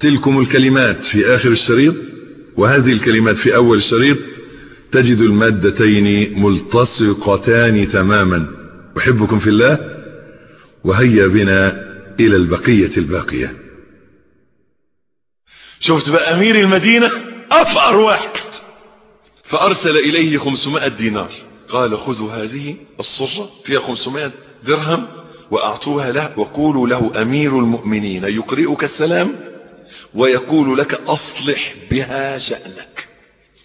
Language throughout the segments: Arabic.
تلكم الكلمات في آخر الشريط وهذه الكلمات في أول الشريط تجد المادتين ملتصقتان تماما. أحبكم في الله وهيا بنا إلى البقية الباقية. شفت بقى أمير المدينة؟ أفقر واحد! فأرسل إليه 500 دينار. قال خذوا هذه الصرة فيها 500 درهم وأعطوها له وقولوا له أمير المؤمنين يقرئك السلام؟ ويقول لك أصلح بها شأنك.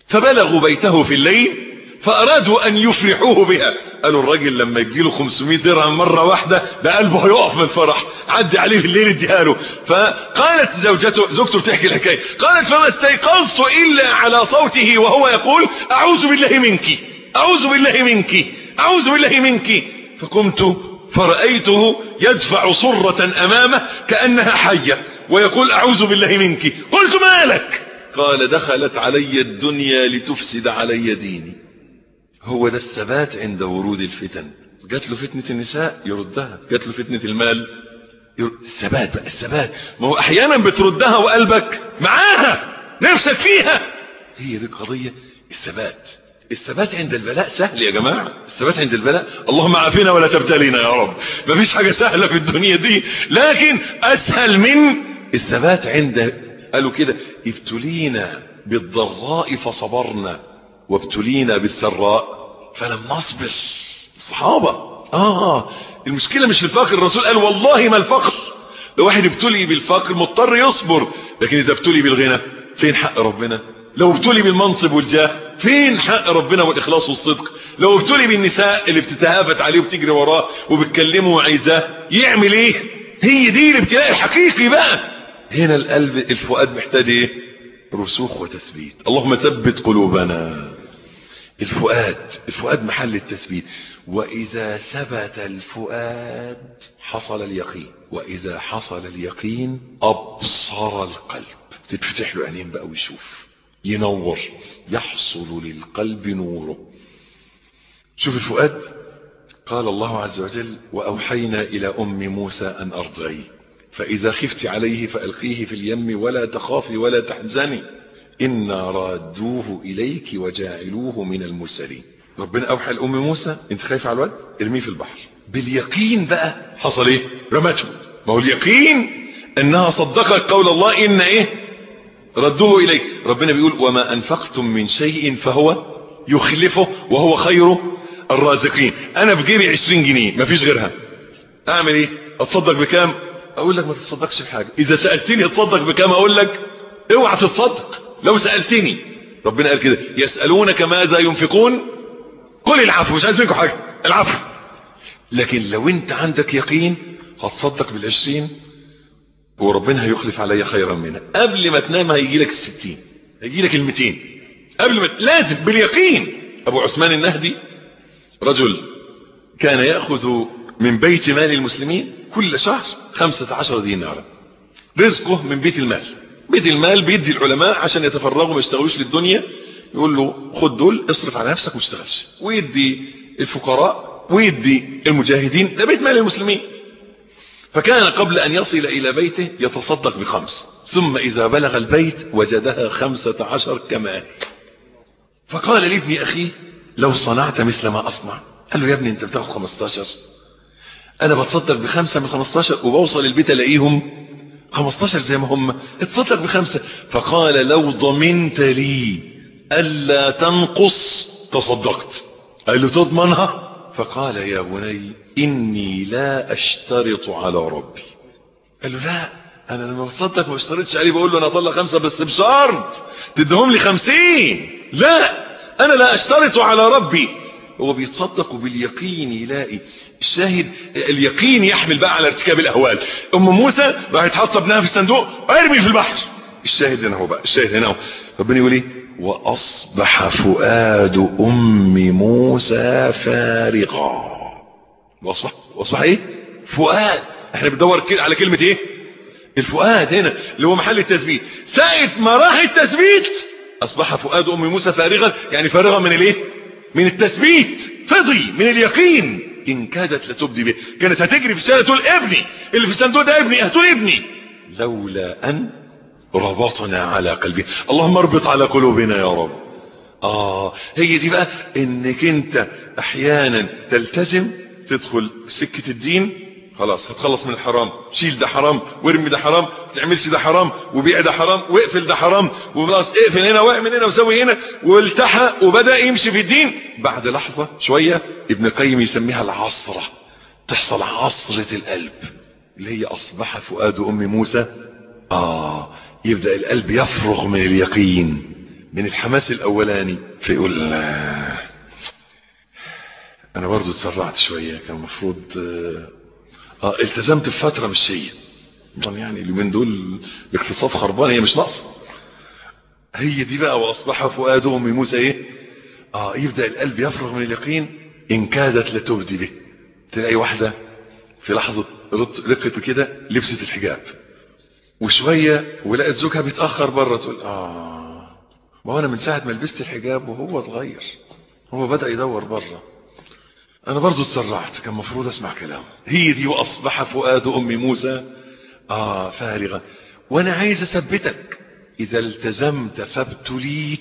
فبلغوا بيته في الليل فأرادوا أن يفرحوه بها. قالوا الراجل لما يجيله 500 درهم مرة واحدة ده قلبه هيقف من الفرح. عدي عليه في الليل اديها له. فقالت زوجته زوجته بتحكي الحكاية. قالت فما استيقظت إلا على صوته وهو يقول أعوذ بالله منك. أعوذ بالله منك. أعوذ بالله منك. فقمت فرأيته يدفع صرة أمامه كأنها حية. ويقول أعوذ بالله منك. قلت ما لك؟ قال دخلت علي الدنيا لتفسد علي ديني. هو ده الثبات عند ورود الفتن. جات له فتنة النساء يردها. جات له فتنة المال. الثبات بقى الثبات. ما هو أحيانا بتردها وقلبك معاها نفسك فيها. هي دي القضية الثبات. الثبات عند البلاء سهل يا جماعة. الثبات عند البلاء. اللهم عافينا ولا تبتلينا يا رب. مفيش حاجة سهلة في الدنيا دي. لكن أسهل من الثبات عند قالوا كده ابتلينا بالضراء فصبرنا وابتلينا بالسراء فلم نصبر. الصحابة. آه المشكلة مش في الفقر. الرسول قال والله ما الفقر. لو واحد ابتلي بالفقر مضطر يصبر لكن إذا ابتلي بالغنى فين حق ربنا؟ لو ابتلي بالمنصب والجاه فين حق ربنا والإخلاص والصدق؟ لو ابتلي بالنساء اللي بتتهافت عليه وبتجري وراه وبتكلمه وعايزاه يعمل إيه؟ هي دي الابتلاء الحقيقي بقى. هنا القلب الفؤاد محتاج إيه رسوخ وتثبيت. اللهم ثبت قلوبنا. الفؤاد الفؤاد محل التثبيت. وإذا ثبت الفؤاد حصل اليقين. وإذا حصل اليقين أبصر القلب. تتفتح له عينين بقى ويشوف. ينور. يحصل للقلب نوره. شوف الفؤاد. قال الله عز وجل وأوحينا إلى أم موسى أن أرضعيه. فإذا خفت عليه فألقيه في اليم ولا تخافي ولا تحزني. إنا رادوه إليك وجاعلوه من المرسلين. ربنا أوحى لأم موسى أنت خايف على الواد؟ ارميه في البحر. باليقين بقى حصل إيه؟ رمته. ما هو اليقين أنها صدقت قول الله إن إيه؟ ردوه إليك. ربنا بيقول وما أنفقتم من شيء فهو يخلفه وهو خير الرازقين. أنا في جيبي 20 جنيه مفيش غيرها. أعمل إيه؟ أتصدق بكام؟ أقول لك ما تتصدقش بحاجه إذا سألتني اتصدق بكام أقول لك اوعى تتصدق. لو سألتني. ربنا قال كده يسألونك ماذا ينفقون؟ قل العفو مش عايز منكم حاجة. العفو. لكن لو أنت عندك يقين هتصدق بالعشرين وربنا هيخلف علي خيرا منها. قبل ما تنام هيجي لك الستين. هيجي لك المتين. قبل ما لازم باليقين. أبو عثمان النهدي رجل كان يأخذ من بيت مال المسلمين كل شهر خمسة عشر دينارا. رزقه من بيت المال. بيت المال بيدي العلماء عشان يتفرغوا ما يشتغلوش للدنيا. يقول له خد دول اصرف على نفسك وما تشتغلش ويدي الفقراء ويدي المجاهدين. ده بيت مال المسلمين. فكان قبل أن يصل إلى بيته يتصدق بخمس. ثم إذا بلغ البيت وجدها خمسة عشر كما فقال لابن أخيه لو صنعت مثل ما أصنع قال له يا ابني أنت بتاخد 15 أنا بتصدق بخمسة من 15 وبوصل البيت ألاقيهم 15 زي ما هم. اتصدق بخمسة. فقال لو ضمنت لي ألا تنقص تصدقت. قال له تضمنها؟ فقال يا بني إني لا أشترط على ربي. قال له لا أنا لما بتصدق ما بشترطش عليه بقول له أنا أطلع خمسة بس بشرط تدهم لي خمسين. لا أنا لا أشترط على ربي. هو بيتصدق باليقين يلاقي الشاهد اليقين يحمل بقى على ارتكاب الأهوال. أم موسى راحت حاطة ابنها في الصندوق ارمي في البحر. الشاهد هنا هو بقى الشاهد هنا هو. ربنا يقول إيه؟ وأصبح فؤاد أم موسى فارغا. وأصبح وأصبح إيه؟ فؤاد. إحنا بندور على كلمة إيه؟ الفؤاد هنا اللي هو محل التثبيت. ساعة ما راح التثبيت أصبح فؤاد أم موسى فارغا يعني فارغا من الإيه؟ من التثبيت فضي من اليقين. إن كادت لتبدي به. كانت هتجري في الشارع تقول ابني اللي في الصندوق ده ابني هتقول ابني لولا أن ربطنا على قلبه اللهم اربط على قلوبنا يا رب. آه هي دي بقى إنك أنت أحيانا تلتزم تدخل سكة الدين خلاص هتخلص من الحرام. شيل ده حرام وارمي ده حرام تعملش ده حرام وبيع ده حرام واقفل ده حرام وخلاص اقفل هنا واعمل هنا وسوي هنا والتحى وبدأ يمشي في الدين. بعد لحظة شوية ابن القيم يسميها العصرة. تحصل عصرة القلب اللي هي أصبح فؤاد أم موسى. آه يبدأ القلب يفرغ من اليقين من الحماس الأولاني. فيقول آه أنا برضو اتسرعت شوية كان المفروض آه آه التزمت في فتره مش هي يعني اليومين دول الاقتصاد خربان هي مش ناقصة. هي دي بقى وأصبح فؤاد ام موسى إيه؟ آه يبدأ القلب يفرغ من اليقين إن كادت لتبدي به. تلاقي واحدة في لحظة رقت كده لبست الحجاب. وشوية ولقت زوجها بيتأخر بره تقول آه ما هو أنا من ساعة ما لبست الحجاب وهو اتغير. هو بدأ يدور بره. أنا برضو اتسرعت كان مفروض أسمع كلامه هي دي وأصبح فؤاد أم موسى. آه فارغا وأنا عايز أثبتك. إذا التزمت فابتليت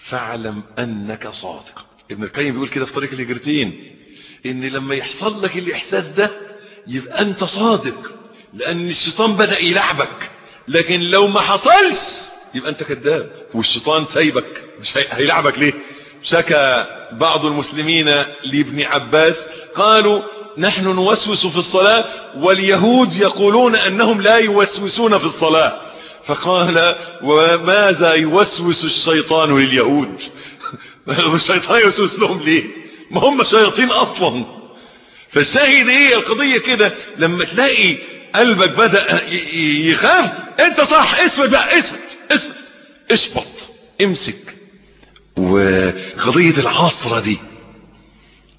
فاعلم أنك صادق. ابن القيم بيقول كده في طريق الهجرتين. إن لما يحصل لك الإحساس ده يبقى أنت صادق. لأن الشيطان بدأ يلعبك. لكن لو ما حصلش يبقى أنت كذاب. والشيطان سايبك. مش هيلعبك ليه؟ شكى بعض المسلمين لابن عباس قالوا نحن نوسوس في الصلاة واليهود يقولون أنهم لا يوسوسون في الصلاة. فقال وماذا يوسوس الشيطان لليهود؟ الشيطان يوسوس لهم ليه؟ ما هم شياطين أصلا. فالشاهد إيه القضية كده لما تلاقي قلبك بدأ يخاف انت صح اسفت بقى اسفت اسفت اشبط امسك. وقضية العصرة دي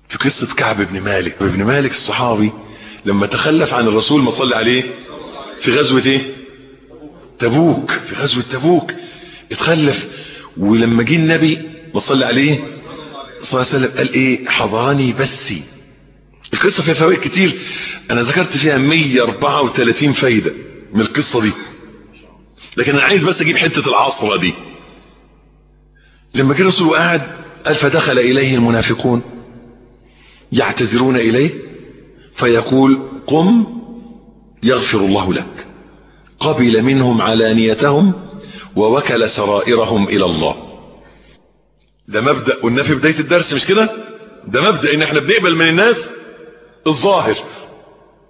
في قصة كعب بن مالك. ابن مالك الصحابي لما تخلف عن الرسول ما صلى عليه في غزوة إيه؟ تبوك في غزوة تبوك. اتخلف ولما جه النبي ما صلى عليه صلى الله عليه وسلم قال إيه؟ حضرني بسي. القصة فيها فوائد كتير. أنا ذكرت فيها 134 فايدة من القصة دي. لكن أنا عايز بس أجيب حتة العصرة دي. لما جه الرسول وقعد قال فدخل إليه المنافقون يعتذرون إليه فيقول قم يغفر الله لك. قبل منهم علانيتهم ووكل سرائرهم إلى الله. ده مبدأ قلنا في بداية الدرس مش كده؟ ده مبدأ إن إحنا بنقبل من الناس الظاهر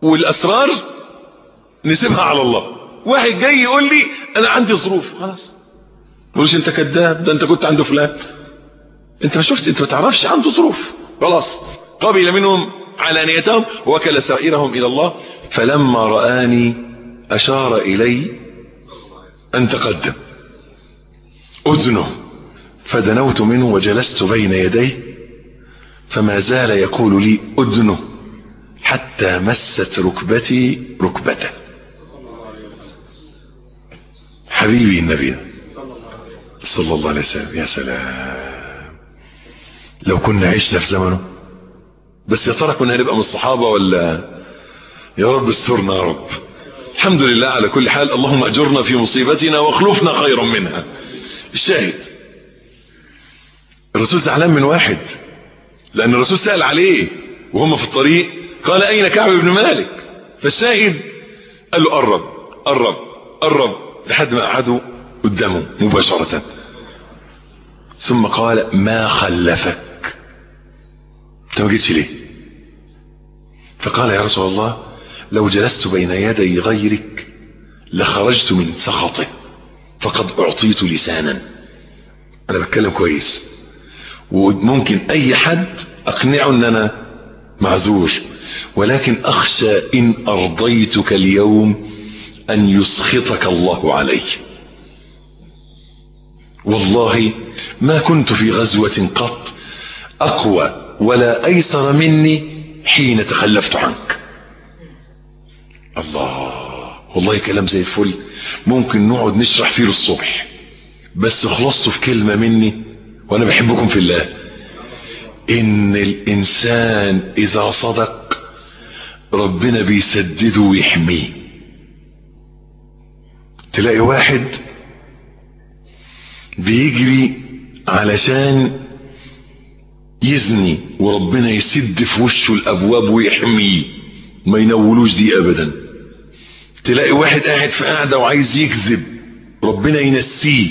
والأسرار نسيبها على الله. واحد جاي يقول لي أنا عندي ظروف. خلاص. مش انت كذاب ده انت كنت عنده فلان. انت ما شفت انت ما تعرفش عنده ظروف. خلاص قبل منهم علانيتهم وكل سائرهم إلى الله. فلما رآني أشار إلي أن تقدم. أذنه. فدنوت منه وجلست بين يديه. فما زال يقول لي أذنه. حتى مست ركبتي ركبته. حبيبي النبي. صلى الله عليه وسلم. يا سلام. لو كنا عشنا في زمنه. بس يا ترى كنا هنبقى من الصحابة ولا؟ يا رب استرنا يا رب. الحمد لله على كل حال. اللهم أجرنا في مصيبتنا واخلفنا خيرا منها. الشاهد. الرسول زعلان من واحد. لأن الرسول سأل عليه وهم في الطريق. قال أين كعب بن مالك؟ فالشاهد قال له قرب قرب قرب لحد ما قعدوا قدامه مباشرة. ثم قال ما خلفك؟ انت ما جيتش ليه فقال يا رسول الله لو جلست بين يدي غيرك لخرجت من سخطه فقد أعطيت لسانا. أنا بتكلم كويس. وممكن أي حد أقنعه إن أنا معذور ولكن أخشى إن أرضيتك اليوم أن يسخطك الله علي والله ما كنت في غزوة قط أقوى ولا أيسر مني حين تخلفت عنك. الله والله كلام زي الفل. ممكن نقعد نشرح فيه للصبح. بس خلصته في كلمة مني وأنا بحبكم في الله. إن الإنسان إذا صدق ربنا بيسدده ويحميه. تلاقي واحد بيجري علشان يزني وربنا يسد في وشه الأبواب ويحميه. ما ينولوش دي ابدا. تلاقي واحد قاعد في قاعدة وعايز يكذب. ربنا ينسيه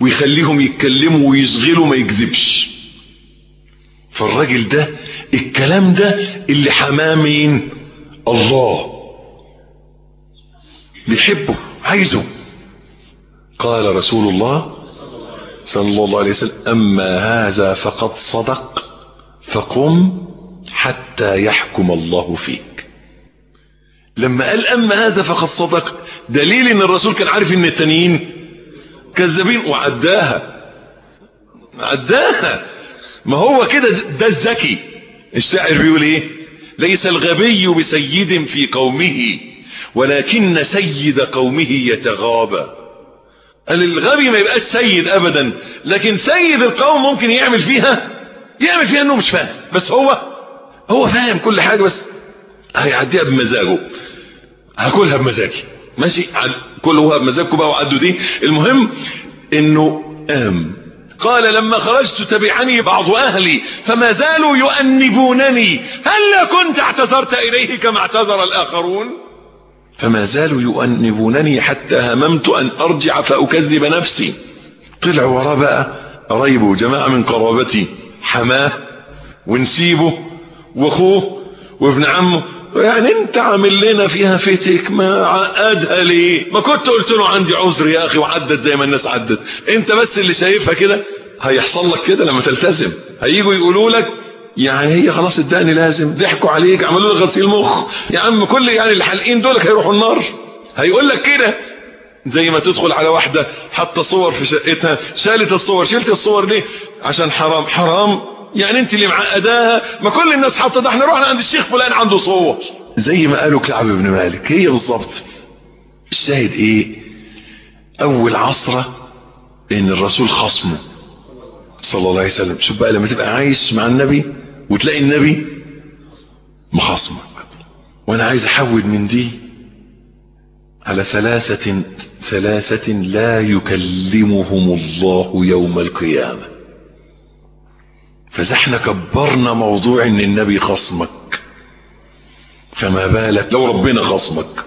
ويخليهم يتكلموا ويشغلوا ما يكذبش. فالراجل ده الكلام ده اللي حماه مين الله. بيحبه عايزه. قال رسول الله صلى الله عليه وسلم أما هذا فقد صدق فقم حتى يحكم الله فيك. لما قال أما هذا فقد صدق دليل إن الرسول كان عارف إن التانيين كذابين وعداها. عداها. ما هو كده ده الذكي. الشاعر بيقول إيه؟ ليس الغبي بسيد في قومه ولكن سيد قومه يتغابى. الغبي ما يبقاش سيد ابدا لكن سيد القوم ممكن يعمل فيها يعمل فيها إنه مش فاهم بس هو هو فاهم كل حاجة بس هيعديها بمزاجه. هاكلها بمزاجي. ماشي؟ كلها بمزاجكم بقى وعدوا دي. المهم إنه قام قال لما خرجت تبعني بعض أهلي فما زالوا يؤنبونني. هل كنت اعتذرت إليه كما اعتذر الآخرون؟ فما زالوا يؤنبونني حتى هممت أن أرجع فأكذب نفسي. طلع وراه بقى قرايبه جماعة من قرابتي حماه ونسيبه وأخوه وابن عمه. يعني أنت عامل لنا فيها فتك ما عقدها ليه؟ ما كنت قلت له عندي عذر يا أخي وعدت زي ما الناس عدت. أنت بس اللي شايفها كده هيحصل لك كده لما تلتزم. هيجوا يقولوا لك يعني هي خلاص اداني لازم. ضحكوا عليك عملوا لك غسيل مخ. يا عم كل يعني الحلقين دول هيروحوا النار. هيقول لك كده. زي ما تدخل على واحدة حاطه صور في شقتها. شالت الصور شلت الصور ليه؟ عشان حرام. حرام. يعني انت اللي معقداها؟ ما كل الناس حاطة ده. إحنا رحنا عند الشيخ فلان عنده صور. زي ما قالوا كعب بن مالك. هي بالظبط. الشاهد إيه؟ أول عصرة إن الرسول خصمه. صلى الله عليه وسلم. شوف بقى لما تبقى عايش مع النبي وتلاقي النبي مخاصمك. وأنا عايز احول من دي على ثلاثة ثلاثة لا يكلمهم الله يوم القيامة. فزحنا كبرنا موضوع إن النبي خصمك فما بالك لو ربنا خصمك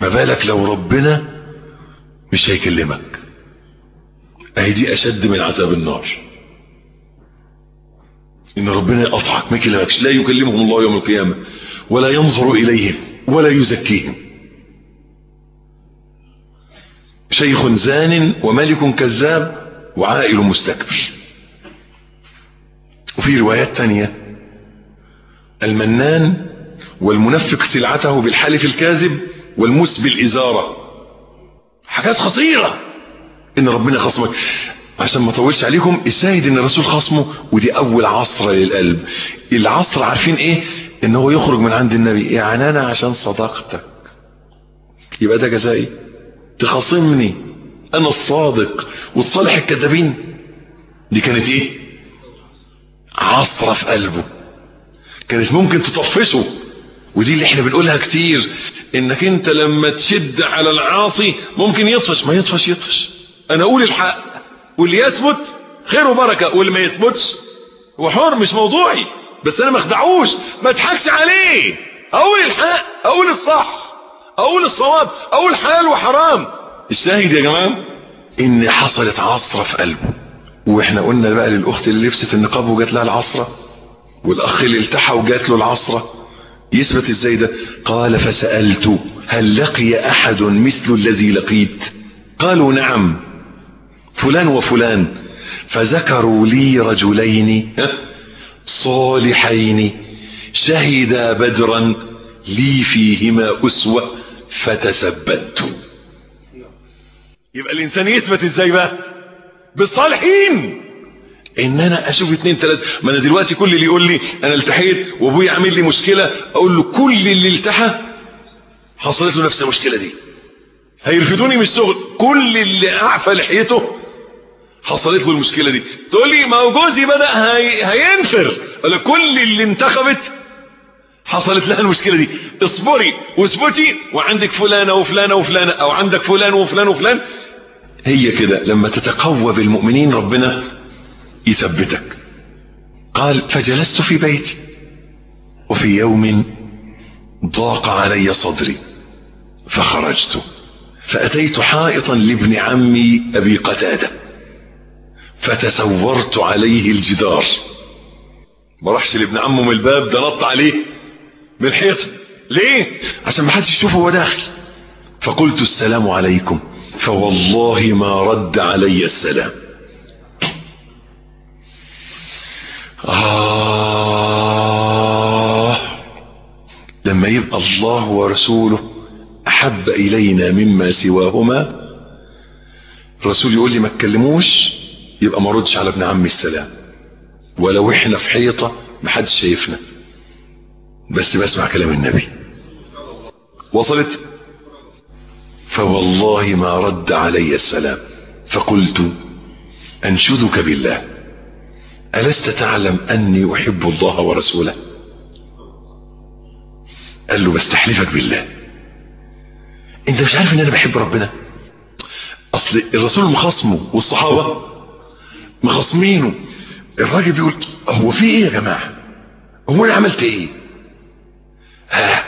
ما بالك لو ربنا مش هيكلمك؟ أهي دي أشد من عذاب النار. إن ربنا يقطعك ما يكلمكش لا يكلمهم الله يوم القيامة ولا ينظر إليهم ولا يزكيهم. شيخ زان وملك كذاب وعائل مستكبر. وفي روايات تانية المنان والمنفق سلعته بالحلف الكاذب والمسبل الإزارة حاجات خطيرة. إن ربنا خصمك. عشان ما اطولش عليكم الشاهد إن الرسول خصمه ودي أول عصرة للقلب. العصر عارفين إيه؟ إن هو يخرج من عند النبي. يعني أنا عشان صداقتك يبقى ده جزائي. تخاصمني. أنا الصادق. وتصالح الكذابين. دي كانت إيه؟ عصرة في قلبه. كانت ممكن تطفشه. ودي اللي إحنا بنقولها كتير. إنك أنت لما تشد على العاصي ممكن يطفش. ما يطفش يطفش. أنا أقول الحق. واللي يثبت خير وبركة واللي ما يثبتش هو حر مش موضوعي. بس أنا ما أخدعوش ما أضحكش عليه. أقول الحق أقول الصح أقول الصواب أقول حلال وحرام. الشاهد يا جماعة إن حصلت عصرة في قلبه. وإحنا قلنا بقى للأخت اللي لبست النقاب وجات لها العصرة والأخ اللي التحى وجات له العصرة. يثبت إزاي ده؟ قال فسألت هل لقي أحد مثل الذي لقيت؟ قالوا نعم. فلان وفلان فذكروا لي رجلين صالحين شهدا بدرا لي فيهما أسوة فتثبت يبقى الإنسان يثبت إزاي بقى؟ بالصالحين! ان أنا أشوف اتنين تلاتة ما أنا دلوقتي كل اللي يقول لي أنا التحيت وأبويا عامل لي مشكلة أقول له كل اللي التحى حصلت له نفس المشكلة دي. هيرفدوني من الشغل كل اللي أعفى لحيته حصلت له المشكلة دي. تقول لي ما هو جوزي بدأ هي... هينفر. ولا كل اللي انتخبت حصلت لها المشكلة دي. اصبري واثبتي وعندك فلانة وفلانة وفلانة أو عندك فلان وفلان وفلان. هي كده لما تتقوى بالمؤمنين ربنا يثبتك. قال فجلست في بيتي. وفي يوم ضاق علي صدري فخرجت. فأتيت حائطا لابن عمي أبي قتادة. فتسورت عليه الجدار. ما راحش لابن عمه من الباب ده نط عليه من الحيط. ليه؟ عشان ما حدش يشوفه هو داخل. فقلت السلام عليكم فوالله ما رد علي السلام. آه. لما يبقى الله ورسوله أحب إلينا مما سواهما الرسول يقول لي ما تكلموش؟ يبقى ما ردش على ابن عمي السلام. ولو إحنا في حيطة ما حدش شايفنا. بس بسمع كلام النبي. وصلت؟ فوالله ما رد علي السلام. فقلت أنشدك بالله. ألست تعلم أني أحب الله ورسوله؟ قال له بستحلفك بالله. أنت مش عارف إن أنا بحب ربنا؟ أصل الرسول مخاصمه والصحابة مخاصمينه الراجل بيقول هو في إيه يا جماعة؟ هو أنا عملت إيه؟ ها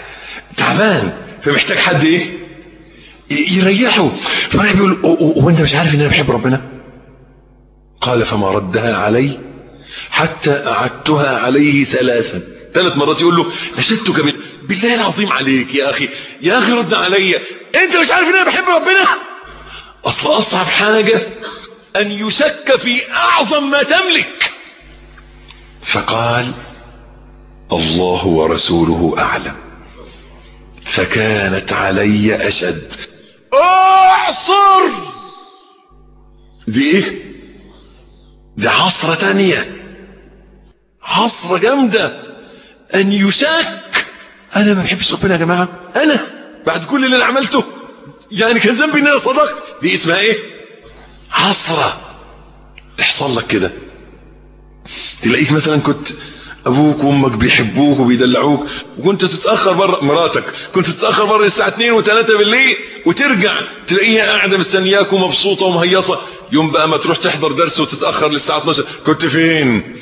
تعبان فمحتاج حد إيه؟ يريحه. فالراجل بيقول هو أنت مش عارف إن أنا بحب ربنا؟ قال فما ردها علي حتى أعدتها عليه ثلاثا. ثلاث مرات يقول له نشدتك بال... بالله العظيم عليك يا أخي يا أخي رد علي أنت مش عارف أن أنا بحب ربنا؟ أصل أصعب حاجة أن يشك في أعظم ما تملك. فقال الله ورسوله أعلم. فكانت علي أشد. أعصر! دي إيه دي عصرة تانية عصرة جامدة. أن يشاك أنا ما بحبش ربنا يا جماعة. أنا بعد كل اللي أنا عملته. يعني كان ذنبي إن أنا صدقت. دي اسمها إيه؟ عصرة. تحصل لك كده. تلاقيك مثلا كنت أبوك وأمك بيحبوك وبيدلعوك وكنت تتأخر بره مراتك كنت تتأخر بره الساعة 2 و3 بالليل وترجع تلاقيها قاعدة مستنياك ومبسوطة ومهيصة. يوم بقى ما تروح تحضر درس وتتأخر للساعة 12 كنت فين؟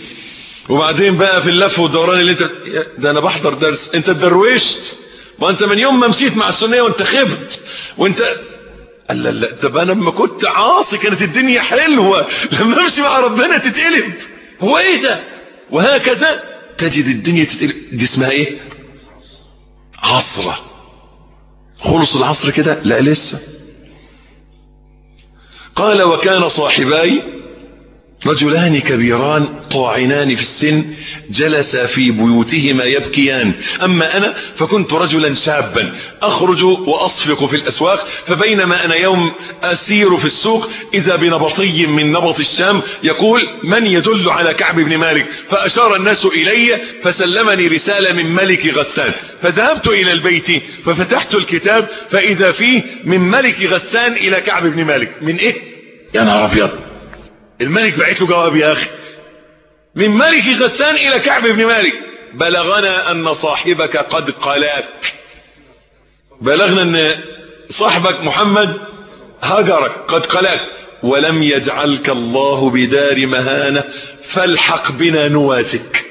وبعدين بقى في اللف والدوران اللي انت ده أنا بحضر درس انت اتدروشت. ما انت من يوم ما مشيت مع السنية وانت خبت وانت قال لا لا. طب أنا لما كنت عاصي كانت الدنيا حلوة. لما أمشي مع ربنا تتقلب. هو إيه ده؟ وهكذا تجد الدنيا تتقلب. دي اسمها إيه؟ عصرة. خلص العصر كده؟ لا لسه. قال وكان صاحباي رجلان كبيران طاعنان في السن جلسا في بيوتهما يبكيان. أما أنا فكنت رجلا شابا. أخرج وأصفق في الأسواق فبينما أنا يوم أسير في السوق إذا بنبطي من نبط الشام يقول من يدل على كعب بن مالك؟ فأشار الناس إلي فسلمني رسالة من ملك غسان. فذهبت إلى البيت ففتحت الكتاب فإذا فيه من ملك غسان إلى كعب بن مالك. من إيه؟ يا نهار أبيض. الملك بعت له جواب يا أخي من ملك غسان إلى كعب بن مالك. بلغنا أن صاحبك قد قلاك. بلغنا أن صاحبك محمد هجرك قد قلاك. ولم يجعلك الله بدار مهانة فالحق بنا نواسك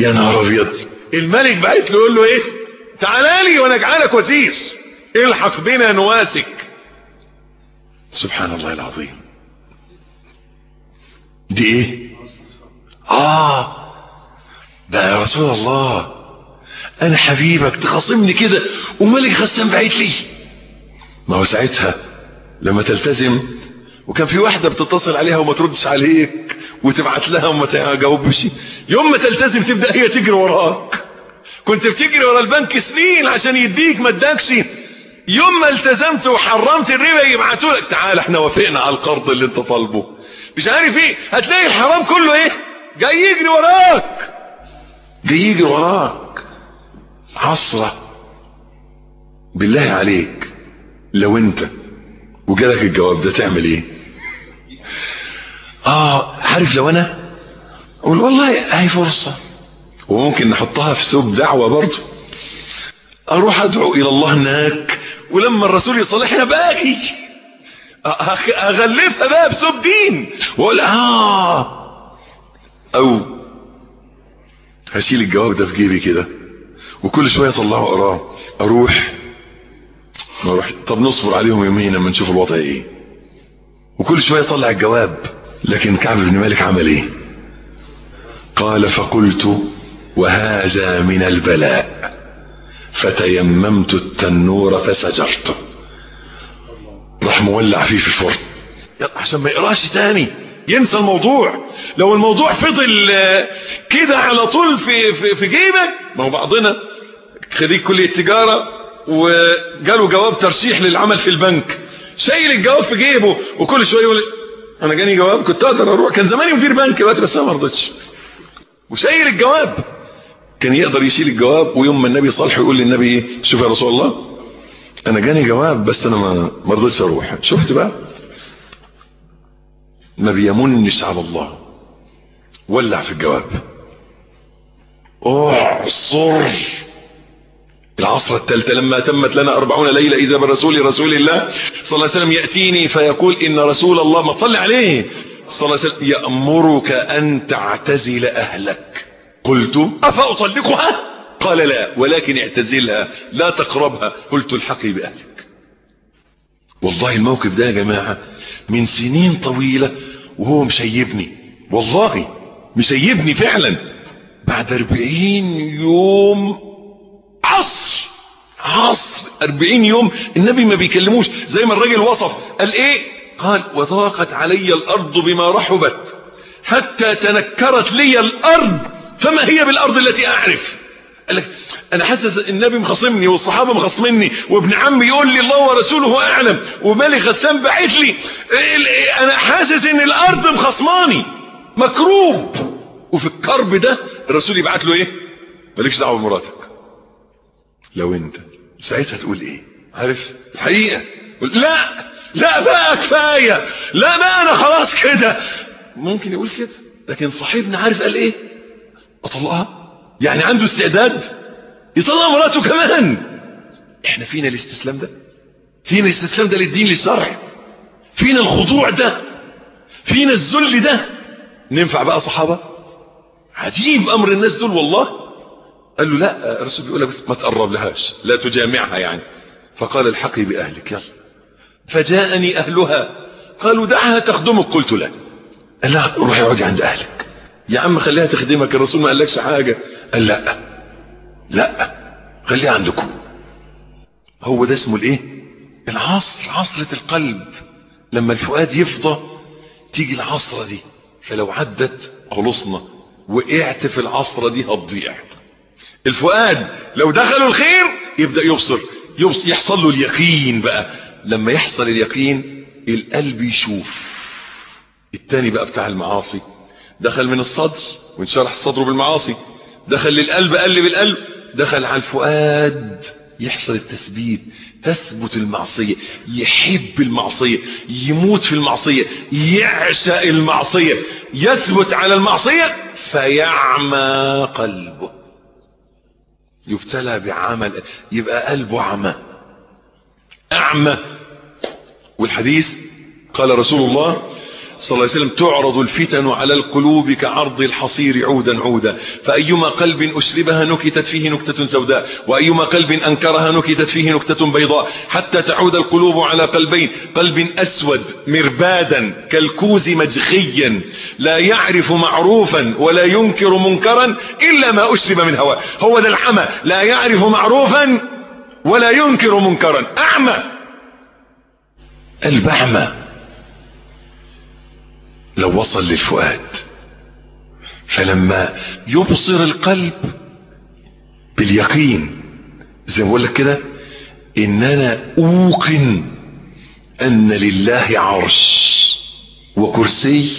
يا نهار أبيض. الملك بعت له يقول له إيه؟ تعالى لي وأنا اجعلك وزير الحق بنا نواسك سبحان الله العظيم. دي إيه؟ آه. ده يا رسول الله. أنا حبيبك تخاصمني كده وملك غسان بعيد لي؟ ما هو ساعتها لما تلتزم وكان في واحدة بتتصل عليها وما تردش عليك وتبعت لها وما تجاوبش يوم ما تلتزم تبدأ هي تجري وراك. كنت بتجري ورا البنك سنين عشان يديك ما اداكش. يوم ما التزمت وحرمت الربا يبعتوا لك تعال إحنا وافقنا على القرض اللي انت طالبه. مش عارف إيه هتلاقي الحرام كله إيه؟ جاي يجري وراك. جاي يجري وراك. عصرة بالله عليك لو انت وجالك الجواب ده تعمل إيه؟ آه عارف لو أنا؟ أقول والله هاي فرصة. وممكن نحطها في ثوب دعوة برضه. أروح أدعو إلى الله هناك ولما الرسول يصالحنا باجي. أغلفها بقى بثوب دين. وأقول آه. أو هشيل الجواب ده في جيبي كده وكل شوية أطلعه اقراه أروح. أروح. طب نصبر عليهم يومين لما نشوف الوضع إيه. وكل شوية أطلع الجواب. لكن كعب بن مالك عمل إيه؟ قال فقلت وهذا من البلاء. فتيممت التنور فسجرته راح مولع فيه في الفرن. عشان ما يقراش تاني. ينسى الموضوع. لو الموضوع فضل كده على طول في في, في جيبك ما هو بعضنا خريج كلية تجارة وجاله جواب ترشيح للعمل في البنك. شايل الجواب في جيبه وكل شوية يقول أنا جاني جواب كنت أقدر أروح. كان زماني مدير بنك دلوقتي بس أنا ما رضيتش. وشايل الجواب. كان يقدر يشيل الجواب ويوم ما النبي صالح يقول للنبي إيه شوف يا رسول الله أنا جاني جواب بس أنا ما رضيتش أروح. شفت بقى؟ ما بيمنش على الله. ولع في الجواب. اعصر العصر الثالثة لما تمت لنا أربعون ليلة إذا برسول رسول الله صلى الله عليه وسلم يأتيني فيقول إن رسول الله ما تصلي عليه. صلى الله عليه وسلم يأمرك أن تعتزل أهلك. قلت أفأطلقها قال لا ولكن اعتزلها لا تقربها. قلت الحقي بأهلك. والله الموقف ده يا جماعة من سنين طويلة وهو مشيبني والله مشيبني فعلا. بعد أربعين يوم عصر عصر أربعين يوم النبي ما بيكلموش. زي ما الراجل وصف قال إيه؟ قال وضاقت علي الأرض بما رحبت حتى تنكرت لي الأرض فما هي بالأرض التي أعرف؟ قال لك أنا حاسس النبي مخاصمني والصحابة مخاصمني وابن عمي يقول لي الله ورسوله أعلم ومالك غسان باعت لي. أنا حاسس إن الأرض مخصماني مكروب. وفي الكرب ده الرسول يبعت له إيه؟ مالكش دعوة بمراتك. لو أنت ساعتها تقول إيه؟ عارف؟ الحقيقة. لا لا بقى كفاية. لا بقى أنا خلاص كده. ممكن يقول كده لكن صاحبنا عارف قال إيه؟ أطلقها؟ يعني عنده استعداد يطلع مراته كمان. إحنا فينا الاستسلام ده؟ فينا الاستسلام ده للدين للشرع. فينا الخضوع ده؟ فينا الذل ده؟ ننفع بقى صحابة؟ عجيب أمر الناس دول والله. قال له لا الرسول بيقول بس ما تقرب لهاش لا تجامعها يعني. فقال الحقي بأهلك يلا. فجاءني أهلها. قالوا دعها تخدمك. قلت لا. قال لا روحي اقعدي عند أهلك. يا عم خليها تخدمك. الرسول ما قالكش حاجة. قال لا. لا. خليها عندكم. هو ده اسمه الايه؟ العصر عصرة القلب. لما الفؤاد يفضى تيجي العصرة دي. فلو عدت خلصنا. وقعت في العصرة دي هتضيع. الفؤاد لو دخلوا الخير يبدأ يبصر, يبصر يحصل له اليقين بقى. لما يحصل اليقين القلب يشوف. التاني بقى بتاع المعاصي. دخل من الصدر وانشرح صدره بالمعاصي. دخل للقلب قلب القلب دخل على الفؤاد يحصل التثبيت تثبت المعصية يحب المعصية يموت في المعصية يعشق المعصية يثبت على المعصية فيعمى قلبه. يبتلى بعمل يبقى قلبه عمى. أعمى. والحديث قال رسول الله صلى الله عليه وسلم تعرض الفتن على القلوب كعرض الحصير عودا عودا. فأيما قلب أشربها نكتت فيه نكتة سوداء وأيما قلب أنكرها نكتت فيه نكتة بيضاء. حتى تعود القلوب على قلبين قلب أسود مربادا كالكوز مجخيا لا يعرف معروفا ولا ينكر منكرا إلا ما أشرب من هواء هو ده العمى. لا يعرف معروفا ولا ينكر منكرا. أعمى. قلب أعمى لو وصل للفؤاد. فلما يبصر القلب باليقين زي ما بقول لك كده ان أنا أوقن أن لله عرش وكرسي.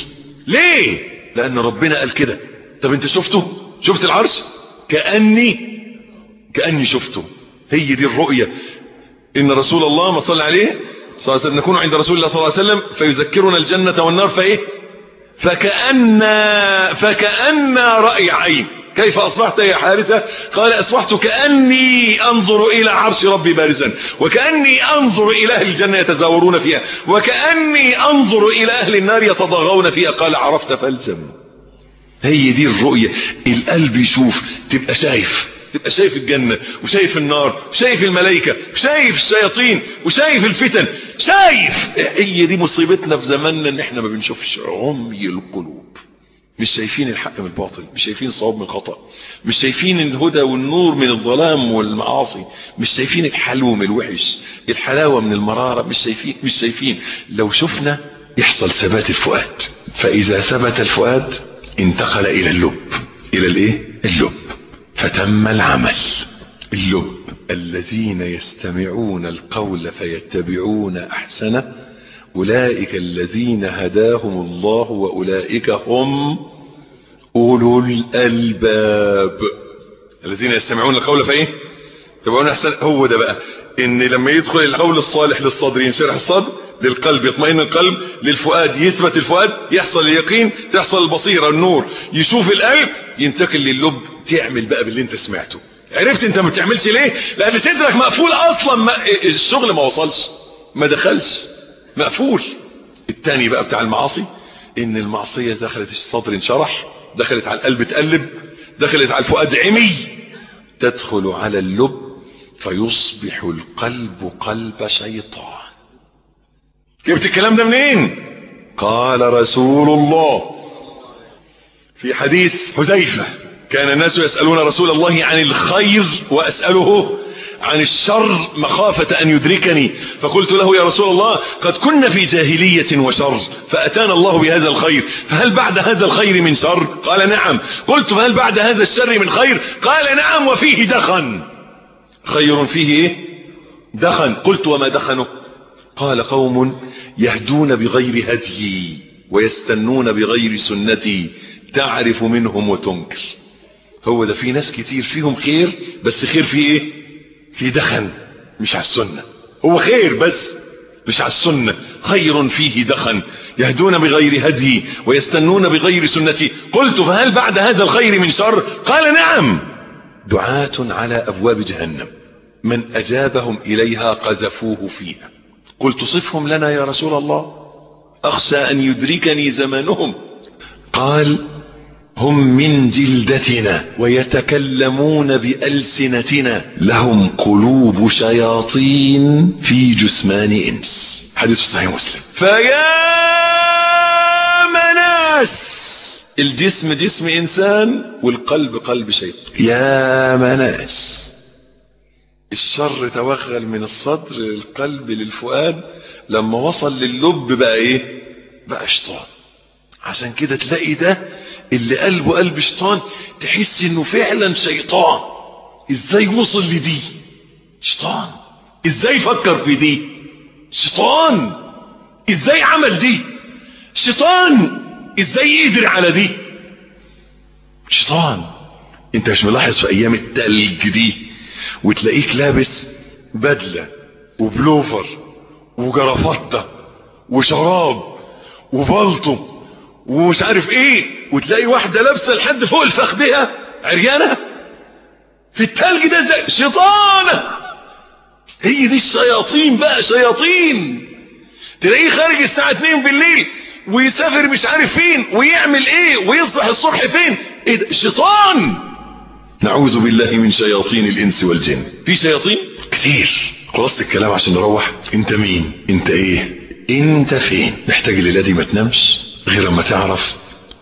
ليه؟ لأن ربنا قال كده. طب أنت شفته؟ شفت العرش؟ كأني كأني شفته. هي دي الرؤية. إن رسول الله ما صلى عليه صلى الله عليه وسلم نكون عند رسول الله صلى الله عليه وسلم فيذكرنا الجنة والنار فإيه؟ فكأن فكأن رأي عين. كيف أصبحت يا حارثة؟ قال أصبحت كأني أنظر إلى عرش ربي بارزا وكأني أنظر إلى أهل الجنة يتزاورون فيها وكأني أنظر إلى أهل النار يتضاغون فيها. قال عرفت فالزم. هي دي الرؤية. القلب يشوف تبقى شايف. تبقى شايف الجنة وشايف النار وشايف الملائكة وشايف الشياطين وشايف الفتن شايف هي دي مصيبتنا في زماننا إن إحنا ما بنشوفش عمي القلوب. مش شايفين الحق من الباطل مش شايفين الصواب من الخطأ مش شايفين الهدى والنور من الظلام والمعاصي مش شايفين الحلو من الوحش الحلاوة من المرارة مش شايفين مش شايفين. لو شفنا يحصل ثبات الفؤاد. فإذا ثبت الفؤاد انتقل إلى اللب. إلى الإيه؟ اللب. فتم العمل. اللب الذين يستمعون القول فيتبعون أحسنه. أولئك الذين هداهم الله وأولئك هم أولو الألباب. الذين يستمعون القول فإيه؟ يتبعون أحسن هو ده بقى. إن لما يدخل القول الصالح للصدر ينشرح الصدر للقلب يطمئن القلب للفؤاد يثبت الفؤاد يحصل اليقين تحصل البصيرة النور. يشوف القلب ينتقل للب. تعمل بقى باللي انت سمعته. عرفت انت ما بتعملش ليه؟ لأن صدرك مقفول أصلا. ما الشغل ما وصلش. ما دخلش. مقفول. التاني بقى بتاع المعاصي إن المعصية دخلت الصدر انشرح. دخلت على القلب تقلب. دخلت على الفؤاد عمي. تدخل على اللب فيصبح القلب قلب شيطان. جبت الكلام ده منين؟ قال رسول الله. في حديث حذيفة كان الناس يسألون رسول الله عن الخير وأسأله عن الشر مخافة أن يدركني. فقلت له يا رسول الله قد كنا في جاهلية وشر فأتانا الله بهذا الخير. فهل بعد هذا الخير من شر؟ قال نعم. قلت فهل بعد هذا الشر من خير؟ قال نعم وفيه دخن. خير فيه إيه؟ دخن. قلت وما دخنه؟ قال قوم يهدون بغير هديي ويستنون بغير سنتي تعرف منهم وتنكر. هو ده في ناس كتير فيهم خير بس خير فيه إيه؟ في دخن مش على السنة. هو خير بس مش على السنة. خير فيه دخن. يهدون بغير هدي ويستنون بغير سنتي. قلت فهل بعد هذا الخير من شر؟ قال نعم. دعاة على أبواب جهنم. من أجابهم إليها قذفوه فيها. قلت صفهم لنا يا رسول الله. أخشى أن يدركني زمانهم. قال هم من جلدتنا. ويتكلمون بألسنتنا. لهم قلوب شياطين في جثمان إنس. حديث صحيح مسلم. فيا مناس. الجسم جسم إنسان والقلب قلب شيطان. يا مناس. الشر توغل من الصدر للقلب للفؤاد لما وصل لللب بقى إيه؟ بقى شيطان. عشان كده تلاقي ده اللي قلبه قلب شيطان تحس إنه فعلا شيطان. إزاي وصل لدي؟ شيطان. إزاي فكر في دي؟ شيطان. إزاي عمل دي؟ شيطان. إزاي قدر على دي؟ شيطان. أنت مش ملاحظ في أيام التلج دي؟ وتلاقيك لابس بدلة وبلوفر وجرافطة وشراب وبلطو ومش عارف إيه وتلاقي واحدة لابسة لحد فوق الفخدها عريانة. في التلج ده زي شيطانة! هي دي الشياطين بقى شياطين! تلاقيه خارج الساعة 2 بالليل ويسافر مش عارف فين ويعمل إيه ويصبح الصبح فين؟ إيه ده؟ شيطان! نعوذ بالله من شياطين الإنس والجن. في شياطين؟ كتير. خلاص الكلام عشان نروح. انت مين؟ انت إيه؟ انت فين؟ محتاج الليلة دي ما تنامش غير اما تعرف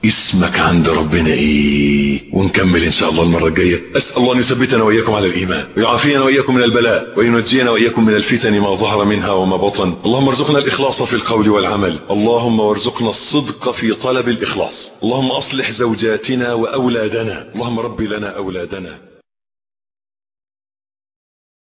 اسمك عند ربنا إيه؟ ونكمل إن شاء الله المرة الجاية. أسأل الله أن يثبتنا وإياكم على الإيمان ويعافينا وإياكم من البلاء وينجينا وإياكم من الفتن ما ظهر منها وما بطن. اللهم ارزقنا الإخلاص في القول والعمل. اللهم وارزقنا الصدق في طلب الإخلاص. اللهم أصلح زوجاتنا وأولادنا. اللهم ربي لنا أولادنا.